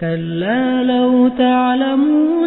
كلا لو تعلمون